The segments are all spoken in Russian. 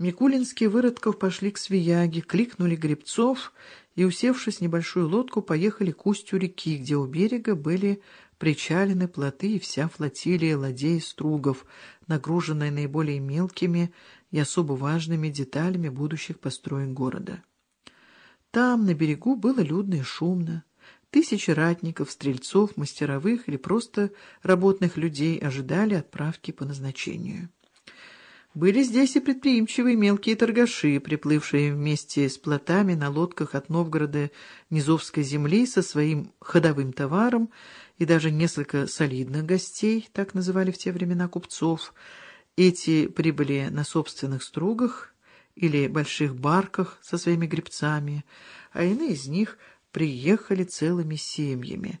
Микулинские выродков пошли к Свияге, кликнули гребцов и, усевшись в небольшую лодку, поехали к устью реки, где у берега были причалены плоты и вся флотилия ладей и стругов, нагруженная наиболее мелкими и особо важными деталями будущих построек города. Там, на берегу, было людно и шумно. Тысячи ратников, стрельцов, мастеровых или просто работных людей ожидали отправки по назначению. Были здесь и предприимчивые мелкие торгаши, приплывшие вместе с плотами на лодках от Новгорода Низовской земли со своим ходовым товаром, и даже несколько солидных гостей, так называли в те времена купцов. Эти прибыли на собственных стругах или больших барках со своими гребцами, а иные из них приехали целыми семьями.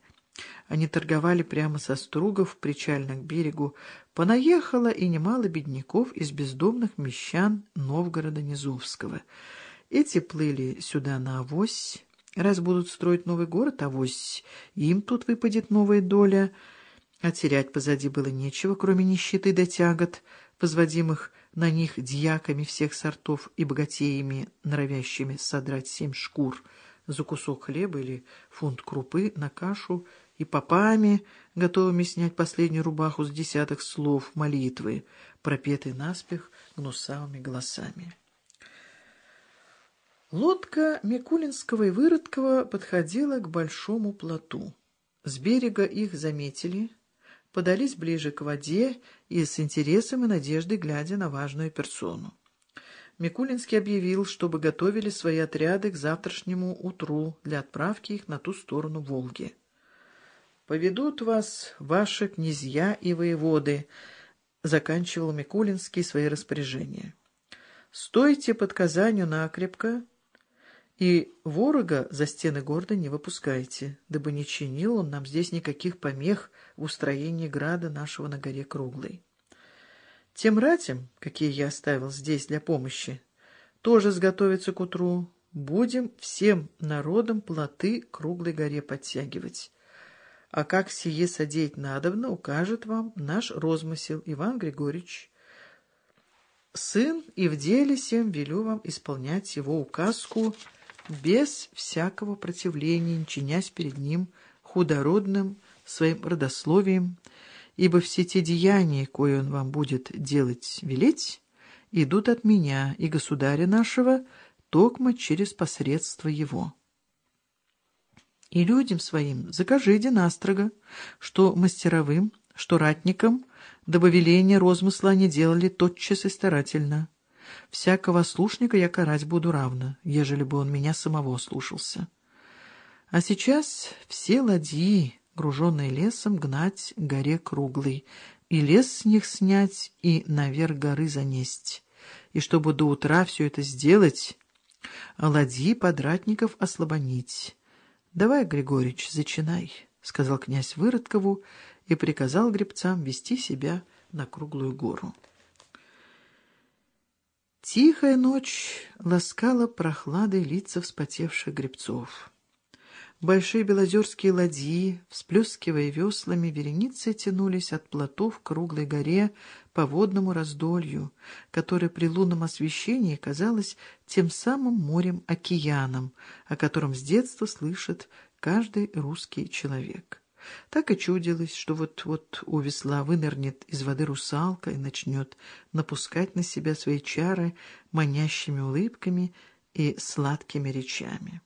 Они торговали прямо со стругов причально к берегу. Понаехало и немало бедняков из бездомных мещан Новгорода Низовского. Эти плыли сюда на авось, раз будут строить новый город, авось им тут выпадет новая доля. А терять позади было нечего, кроме нищеты да тягот, возводимых на них дьяками всех сортов и богатеями, норовящими содрать семь шкур за кусок хлеба или фунт крупы на кашу и попами, готовыми снять последнюю рубаху с десятых слов молитвы, пропетой наспех гнусавыми голосами. Лодка Микулинского и Выродкова подходила к большому плоту. С берега их заметили, подались ближе к воде и с интересом и надеждой глядя на важную персону. Микулинский объявил, чтобы готовили свои отряды к завтрашнему утру для отправки их на ту сторону Волги. «Поведут вас ваши князья и воеводы», — заканчивал Микулинский свои распоряжения. «Стойте под Казанью накрепко и ворога за стены города не выпускайте, дабы не чинил он нам здесь никаких помех в устроении града нашего на горе Круглой. Тем ратям, какие я оставил здесь для помощи, тоже сготовиться к утру. Будем всем народом плоты Круглой горе подтягивать» а как сие содеять надобно, укажет вам наш розмысел Иван Григорьевич. Сын, и в деле всем велю вам исполнять его указку без всякого противления, чинясь перед ним худородным своим родословием, ибо все те деяния, кое он вам будет делать велеть, идут от меня и государя нашего, токмо через посредство его». И людям своим закажите настрого, что мастеровым, что ратникам, дабы веление розмысла они делали тотчас и старательно. Всякого слушника я карать буду равно, ежели бы он меня самого слушался. А сейчас все ладьи, груженные лесом, гнать к горе круглой, и лес с них снять, и наверх горы занесть. И чтобы до утра все это сделать, ладьи подратников ослабонить» — Давай, Григорич, зачинай, — сказал князь Выродкову и приказал гребцам вести себя на круглую гору. Тихая ночь ласкала прохладой лица вспотевших гребцов. Большие белозерские ладьи, всплескивая веслами, вереницы тянулись от плотов к круглой горе по водному раздолью, которое при лунном освещении казалось тем самым морем-океаном, о котором с детства слышит каждый русский человек. Так и чудилось, что вот-вот у весла вынырнет из воды русалка и начнет напускать на себя свои чары манящими улыбками и сладкими речами.